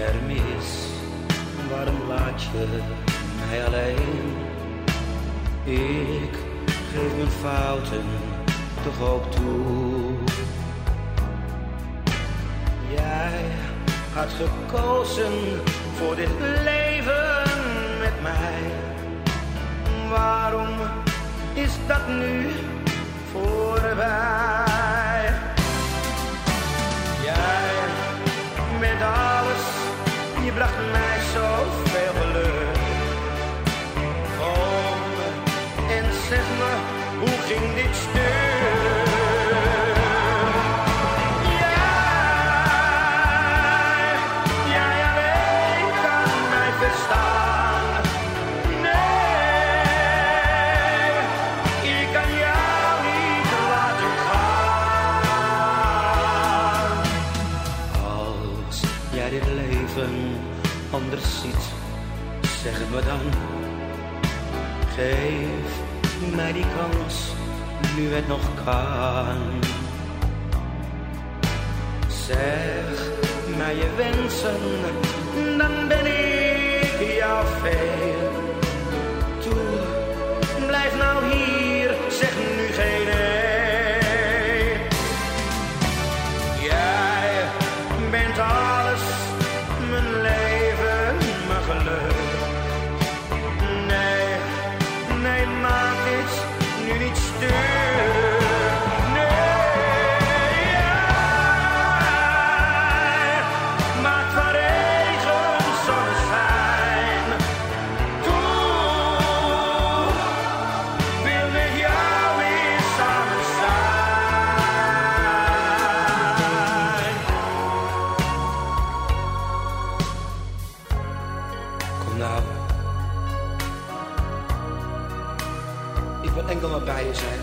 met. Waarom laat je mij alleen? Ik geef mijn fouten toch ook toe. Jij had gekozen voor dit leven met mij. Waarom is dat nu voor anders ziet, zeg het me dan. Geef mij die kans, nu het nog kan. Zeg mij je wensen, dan ben ik jou veel. Wil enkel maar bij je zijn.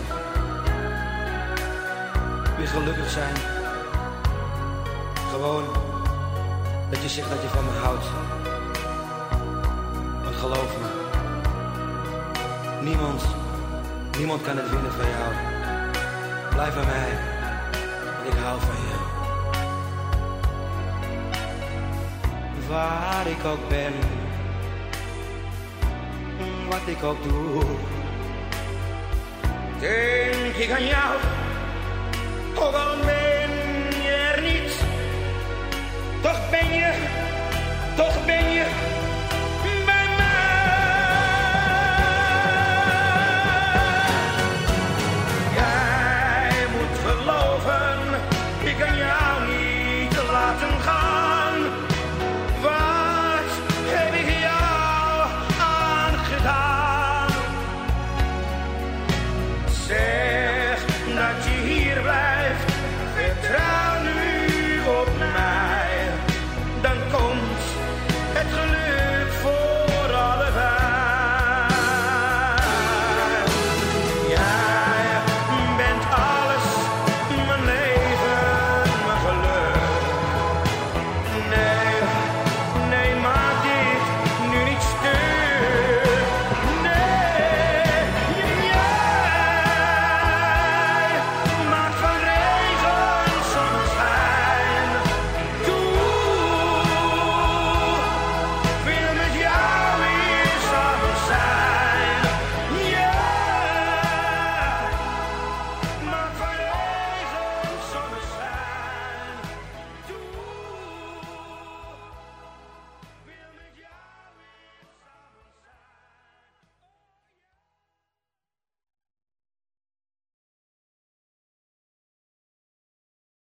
Weer gelukkig zijn. Gewoon dat je zegt dat je van me houdt. Want geloof me, niemand, niemand kan het winnen van jou. Blijf bij mij, want ik hou van je. Waar ik ook ben, wat ik ook doe. Denk ik aan jou, ook al ben